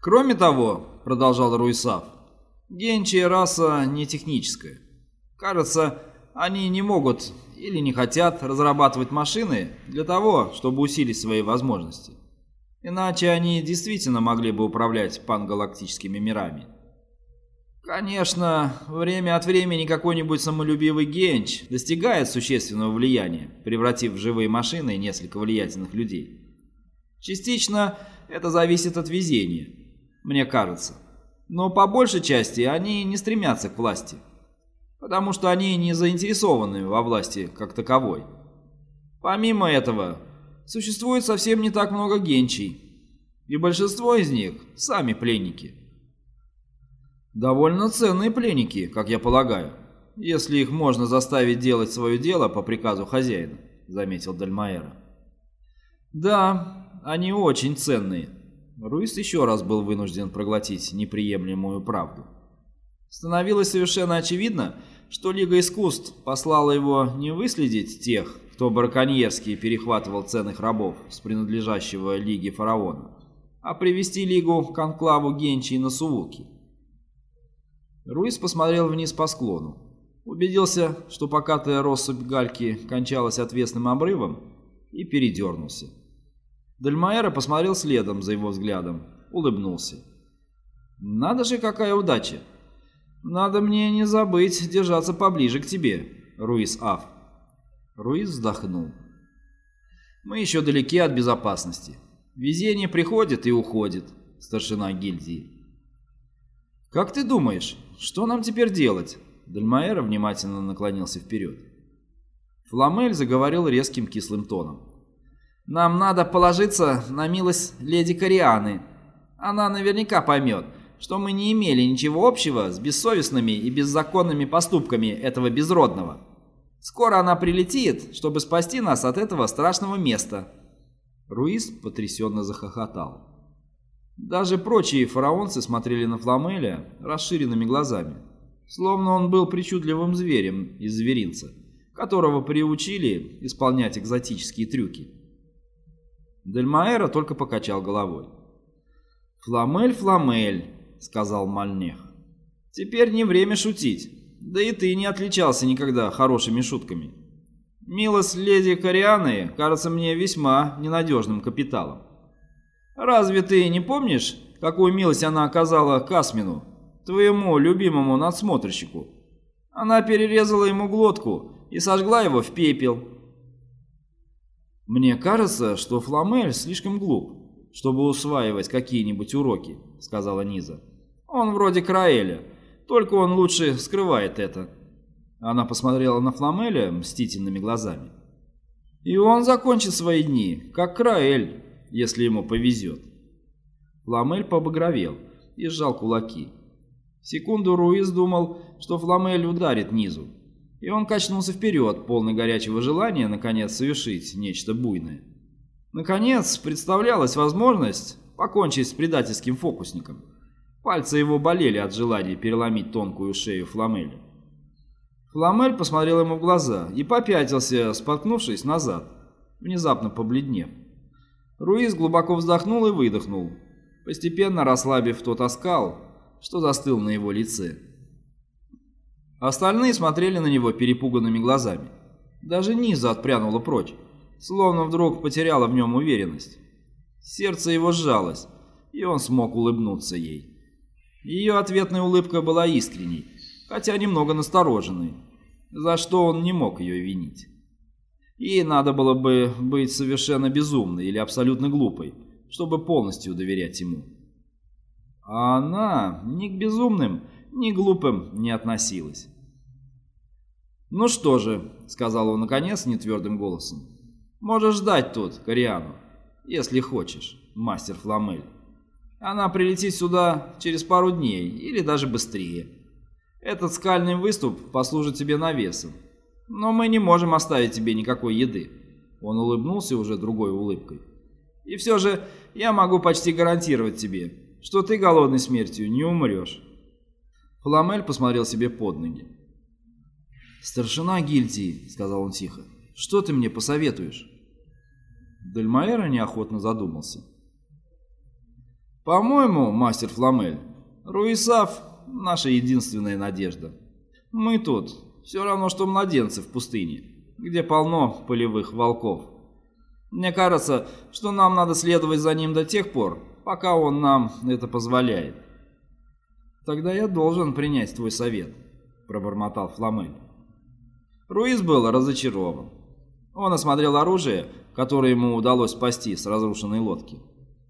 Кроме того, продолжал Руисав, генчия раса не техническая. Кажется, они не могут или не хотят разрабатывать машины для того, чтобы усилить свои возможности. Иначе они действительно могли бы управлять пангалактическими мирами. Конечно, время от времени какой-нибудь самолюбивый генч достигает существенного влияния, превратив в живые машины несколько влиятельных людей. Частично это зависит от везения, мне кажется. Но по большей части они не стремятся к власти, потому что они не заинтересованы во власти как таковой. Помимо этого, существует совсем не так много генчей, и большинство из них сами пленники. Довольно ценные пленники, как я полагаю, если их можно заставить делать свое дело по приказу хозяина, заметил Дальмаэра. Да, они очень ценные. Руис еще раз был вынужден проглотить неприемлемую правду. Становилось совершенно очевидно, что Лига Искусств послала его не выследить тех, кто браконьерски перехватывал ценных рабов с принадлежащего Лиге Фараона, а привести Лигу к конклаву Генчи и Насувуки. Руис посмотрел вниз по склону, убедился, что покатая россыпь гальки кончалась отвесным обрывом, и передернулся. Дальмаэра посмотрел следом за его взглядом, улыбнулся. «Надо же, какая удача! Надо мне не забыть держаться поближе к тебе, Руис Аф». Руис вздохнул. «Мы еще далеки от безопасности. Везение приходит и уходит, старшина гильдии. «Как ты думаешь, что нам теперь делать?» Дальмаэра внимательно наклонился вперед. Фламель заговорил резким кислым тоном. «Нам надо положиться на милость леди Корианы. Она наверняка поймет, что мы не имели ничего общего с бессовестными и беззаконными поступками этого безродного. Скоро она прилетит, чтобы спасти нас от этого страшного места, Руис потрясенно захохотал. Даже прочие фараонцы смотрели на Фламеля расширенными глазами, словно он был причудливым зверем из зверинца, которого приучили исполнять экзотические трюки. Дельмаэра только покачал головой. «Фламель, Фламель», — сказал Мальнех, — «теперь не время шутить, да и ты не отличался никогда хорошими шутками». Милость леди Корианы кажется мне весьма ненадежным капиталом. Разве ты не помнишь, какую милость она оказала Касмину, твоему любимому надсмотрщику? Она перерезала ему глотку и сожгла его в пепел. «Мне кажется, что Фламель слишком глуп, чтобы усваивать какие-нибудь уроки», — сказала Низа. «Он вроде Краэля, только он лучше скрывает это». Она посмотрела на Фламеля мстительными глазами. «И он закончит свои дни, как Краэль, если ему повезет». Фламель побагровел и сжал кулаки. Секунду Руиз думал, что Фламель ударит низу, и он качнулся вперед, полный горячего желания, наконец, совершить нечто буйное. Наконец, представлялась возможность покончить с предательским фокусником. Пальцы его болели от желания переломить тонкую шею Фламеля. Фламель посмотрел ему в глаза и попятился, споткнувшись назад, внезапно побледнев. Руиз глубоко вздохнул и выдохнул, постепенно расслабив тот оскал, что застыл на его лице. Остальные смотрели на него перепуганными глазами. Даже Низа отпрянула прочь, словно вдруг потеряла в нем уверенность. Сердце его сжалось, и он смог улыбнуться ей. Ее ответная улыбка была искренней, хотя немного настороженный, за что он не мог ее винить. Ей надо было бы быть совершенно безумной или абсолютно глупой, чтобы полностью доверять ему. А она ни к безумным, ни глупым не относилась. «Ну что же», — сказал он наконец нетвердым голосом, — «можешь ждать тут, Кориану, если хочешь, мастер Фламель. Она прилетит сюда через пару дней или даже быстрее». Этот скальный выступ послужит тебе навесом. Но мы не можем оставить тебе никакой еды. Он улыбнулся уже другой улыбкой. И все же я могу почти гарантировать тебе, что ты голодной смертью не умрешь. Фламель посмотрел себе под ноги. «Старшина гильдии», — сказал он тихо, — «что ты мне посоветуешь?» Дельмаэра неохотно задумался. По-моему, мастер Фламель, Руисав — наша единственная надежда. Мы тут все равно, что младенцы в пустыне, где полно полевых волков. Мне кажется, что нам надо следовать за ним до тех пор, пока он нам это позволяет. Тогда я должен принять твой совет, пробормотал Фламель. Руис был разочарован. Он осмотрел оружие, которое ему удалось спасти с разрушенной лодки.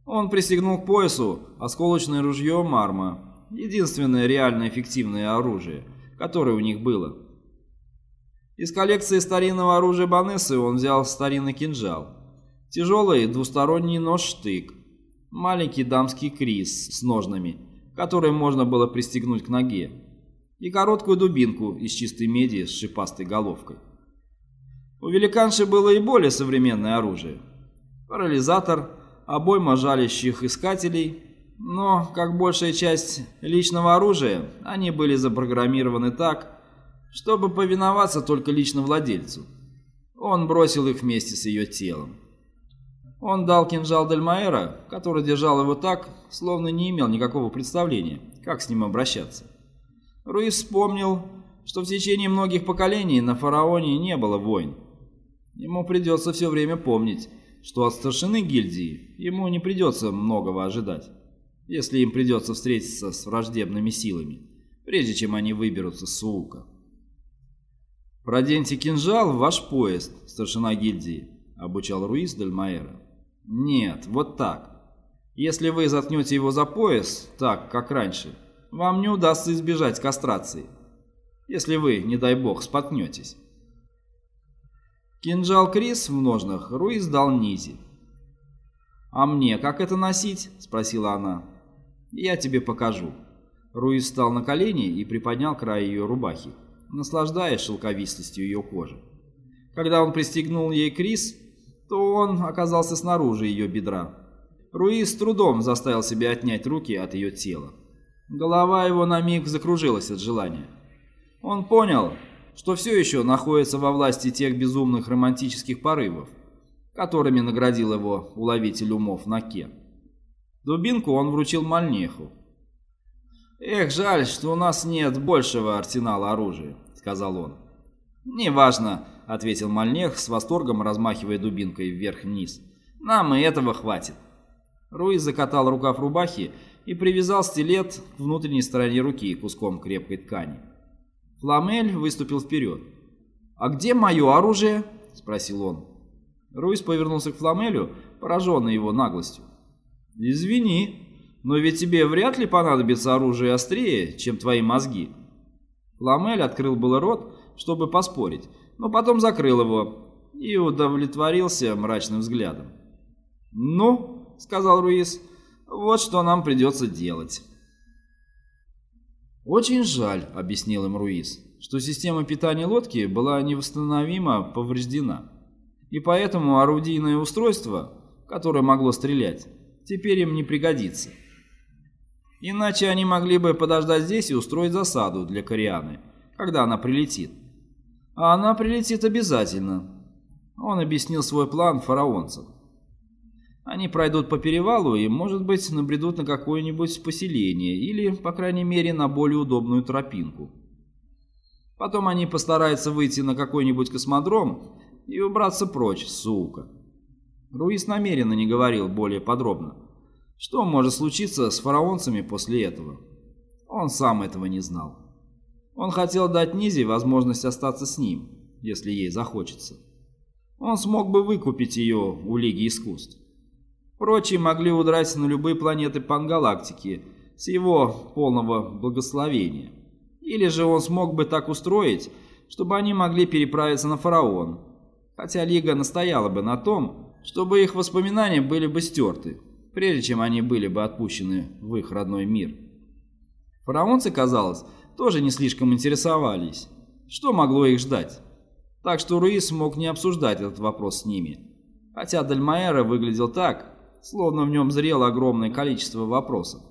Он пристегнул к поясу осколочное ружье Марма, единственное реально эффективное оружие, которое у них было. Из коллекции старинного оружия Банессы он взял старинный кинжал, тяжелый двусторонний нож-штык, маленький дамский крис с ножнами, который можно было пристегнуть к ноге, и короткую дубинку из чистой меди с шипастой головкой. У великанши было и более современное оружие. Парализатор, обойма жалящих искателей, но, как большая часть личного оружия, они были запрограммированы так, чтобы повиноваться только лично владельцу. Он бросил их вместе с ее телом. Он дал кинжал Дельмаэра, который держал его так, словно не имел никакого представления, как с ним обращаться. Руис вспомнил, что в течение многих поколений на фараоне не было войн. Ему придется все время помнить, что от старшины гильдии ему не придется многого ожидать, если им придется встретиться с враждебными силами, прежде чем они выберутся с Суука. «Проденьте кинжал в ваш поезд, старшина гильдии», — обучал Руис Дельмаэра. «Нет, вот так. Если вы заткнете его за пояс, так, как раньше, вам не удастся избежать кастрации, если вы, не дай бог, споткнетесь». Кинжал Крис в ножнах Руис дал Низи. «А мне как это носить?» – спросила она. «Я тебе покажу». Руис встал на колени и приподнял край ее рубахи, наслаждаясь шелковистостью ее кожи. Когда он пристегнул ей Крис, то он оказался снаружи ее бедра. Руис с трудом заставил себя отнять руки от ее тела. Голова его на миг закружилась от желания. Он понял, что все еще находится во власти тех безумных романтических порывов, которыми наградил его уловитель умов Наке. Дубинку он вручил Мальнеху. «Эх, жаль, что у нас нет большего арсенала оружия», — сказал он. «Неважно», — ответил Мальнех с восторгом, размахивая дубинкой вверх-вниз. «Нам и этого хватит». Руиз закатал рукав рубахи и привязал стилет к внутренней стороне руки куском крепкой ткани. Фламель выступил вперед. «А где мое оружие?» – спросил он. Руис повернулся к Фламелю, пораженный его наглостью. «Извини, но ведь тебе вряд ли понадобится оружие острее, чем твои мозги». Фламель открыл было рот, чтобы поспорить, но потом закрыл его и удовлетворился мрачным взглядом. «Ну», — сказал Руис, — «вот что нам придется делать». «Очень жаль», — объяснил им Руис, «что система питания лодки была невосстановимо повреждена, и поэтому орудийное устройство, которое могло стрелять, теперь им не пригодится. Иначе они могли бы подождать здесь и устроить засаду для Корианы, когда она прилетит. А она прилетит обязательно». Он объяснил свой план фараонцам. Они пройдут по перевалу и, может быть, набредут на какое-нибудь поселение или, по крайней мере, на более удобную тропинку. Потом они постараются выйти на какой-нибудь космодром и убраться прочь, сука. Руис намеренно не говорил более подробно. Что может случиться с фараонцами после этого? Он сам этого не знал. Он хотел дать Низе возможность остаться с ним, если ей захочется. Он смог бы выкупить ее у Лиги искусств. Прочие могли удрать на любые планеты Пангалактики с его полного благословения. Или же он смог бы так устроить, чтобы они могли переправиться на Фараон. Хотя Лига настояла бы на том, чтобы их воспоминания были бы стерты, прежде чем они были бы отпущены в их родной мир. Фараонцы, казалось, тоже не слишком интересовались, что могло их ждать. Так что Руис мог не обсуждать этот вопрос с ними. Хотя Дальмаэра выглядел так, словно в нем зрело огромное количество вопросов.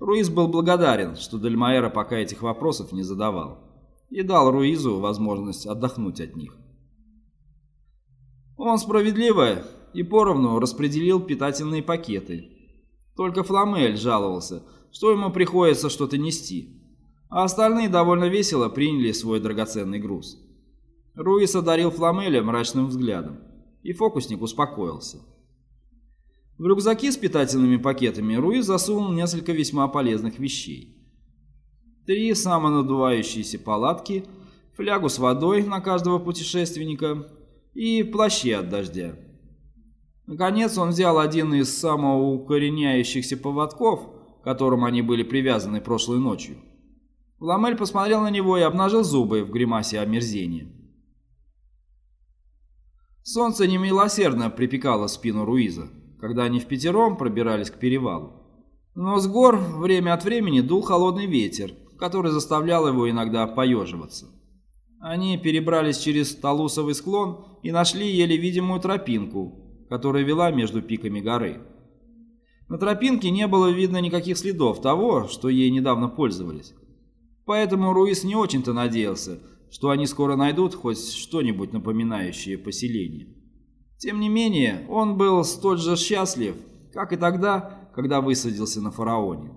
Руиз был благодарен, что Дельмаэра пока этих вопросов не задавал, и дал Руизу возможность отдохнуть от них. Он справедливо и поровну распределил питательные пакеты, Только Фламель жаловался, что ему приходится что-то нести, а остальные довольно весело приняли свой драгоценный груз. Руис одарил Фламеля мрачным взглядом, и фокусник успокоился. В рюкзаки с питательными пакетами Руис засунул несколько весьма полезных вещей. Три самонадувающиеся палатки, флягу с водой на каждого путешественника и плащи от дождя. Наконец он взял один из самоукореняющихся поводков, к которым они были привязаны прошлой ночью. Ламель посмотрел на него и обнажил зубы в гримасе омерзения. Солнце немилосердно припекало спину Руиза, когда они в пятером пробирались к перевалу. Но с гор время от времени дул холодный ветер, который заставлял его иногда поеживаться. Они перебрались через Талусовый склон и нашли еле видимую тропинку, которая вела между пиками горы. На тропинке не было видно никаких следов того, что ей недавно пользовались. Поэтому Руис не очень-то надеялся, что они скоро найдут хоть что-нибудь напоминающее поселение. Тем не менее, он был столь же счастлив, как и тогда, когда высадился на фараоне.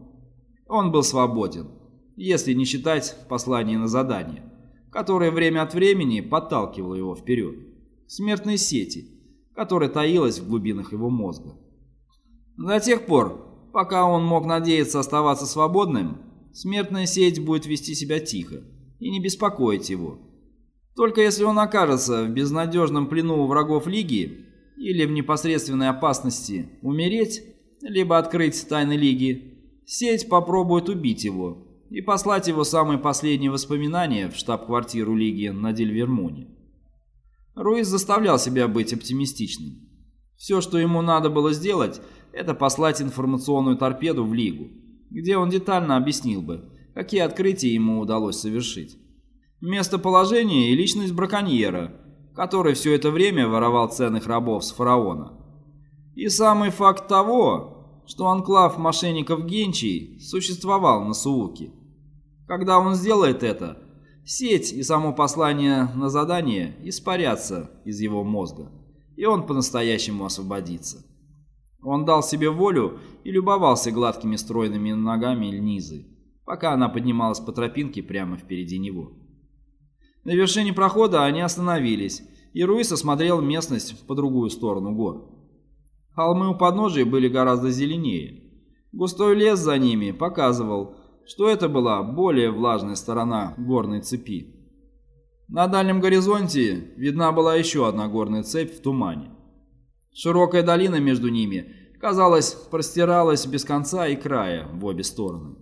Он был свободен, если не считать послание на задание, которое время от времени подталкивало его вперед. Смертные сети, которая таилась в глубинах его мозга. До тех пор, пока он мог надеяться оставаться свободным, смертная сеть будет вести себя тихо и не беспокоить его. Только если он окажется в безнадежном плену у врагов Лиги или в непосредственной опасности умереть, либо открыть тайны Лиги, сеть попробует убить его и послать его самые последние воспоминания в штаб-квартиру Лиги на Дельвермуне. Руиз заставлял себя быть оптимистичным. Все, что ему надо было сделать, это послать информационную торпеду в Лигу, где он детально объяснил бы, какие открытия ему удалось совершить. Местоположение и личность браконьера, который все это время воровал ценных рабов с фараона. И самый факт того, что анклав мошенников Генчий существовал на Сууке. Когда он сделает это, Сеть и само послание на задание испарятся из его мозга, и он по-настоящему освободится. Он дал себе волю и любовался гладкими стройными ногами Льнизы, пока она поднималась по тропинке прямо впереди него. На вершине прохода они остановились, и Руис осмотрел местность по другую сторону гор. Холмы у подножия были гораздо зеленее. Густой лес за ними показывал, что это была более влажная сторона горной цепи. На дальнем горизонте видна была еще одна горная цепь в тумане. Широкая долина между ними, казалось, простиралась без конца и края в обе стороны.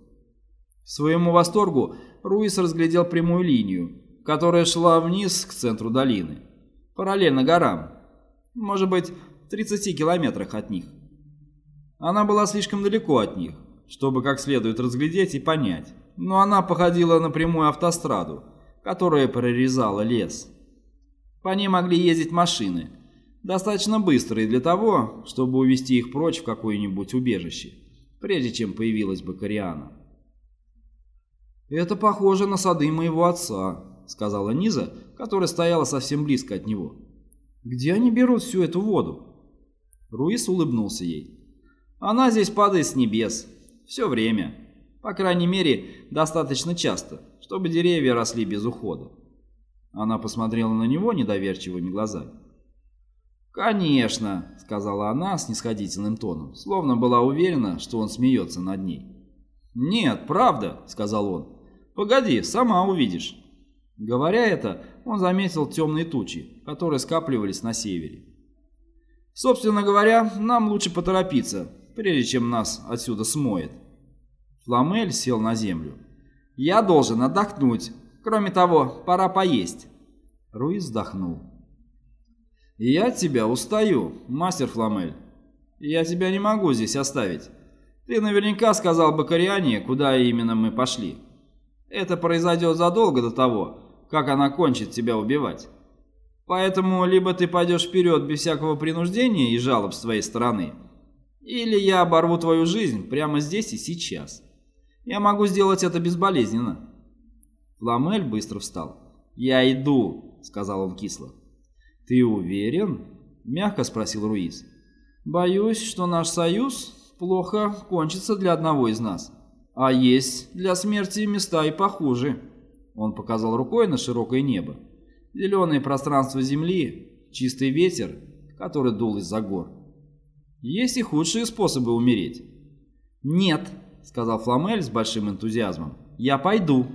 К своему восторгу Руис разглядел прямую линию, которая шла вниз к центру долины, параллельно горам, может быть, в 30 километрах от них. Она была слишком далеко от них, чтобы как следует разглядеть и понять, но она походила на прямую автостраду, которая прорезала лес. По ней могли ездить машины, достаточно быстрые для того, чтобы увести их прочь в какое-нибудь убежище, прежде чем появилась бы Кориана. «Это похоже на сады моего отца», — сказала Низа, которая стояла совсем близко от него. «Где они берут всю эту воду?» Руис улыбнулся ей. «Она здесь падает с небес, все время. По крайней мере, достаточно часто, чтобы деревья росли без ухода. Она посмотрела на него недоверчивыми глазами. «Конечно», — сказала она с нисходительным тоном, словно была уверена, что он смеется над ней. «Нет, правда», — сказал он. «Погоди, сама увидишь». Говоря это, он заметил темные тучи, которые скапливались на севере. «Собственно говоря, нам лучше поторопиться, прежде чем нас отсюда смоет. Фламель сел на землю. «Я должен отдохнуть. Кроме того, пора поесть». Руиз вздохнул. «Я от тебя устаю, мастер Фламель. Я тебя не могу здесь оставить. Ты наверняка сказал бы Кориане, куда именно мы пошли. Это произойдет задолго до того, как она кончит тебя убивать. Поэтому либо ты пойдешь вперед без всякого принуждения и жалоб с твоей стороны, или я оборву твою жизнь прямо здесь и сейчас. Я могу сделать это безболезненно». Ламель быстро встал. «Я иду», — сказал он кисло. «Ты уверен?» — мягко спросил Руиз. «Боюсь, что наш союз плохо кончится для одного из нас. А есть для смерти места и похуже. Он показал рукой на широкое небо. Зеленое пространство земли, чистый ветер, который дул из-за гор. Есть и худшие способы умереть. «Нет», — сказал Фламель с большим энтузиазмом, — «я пойду».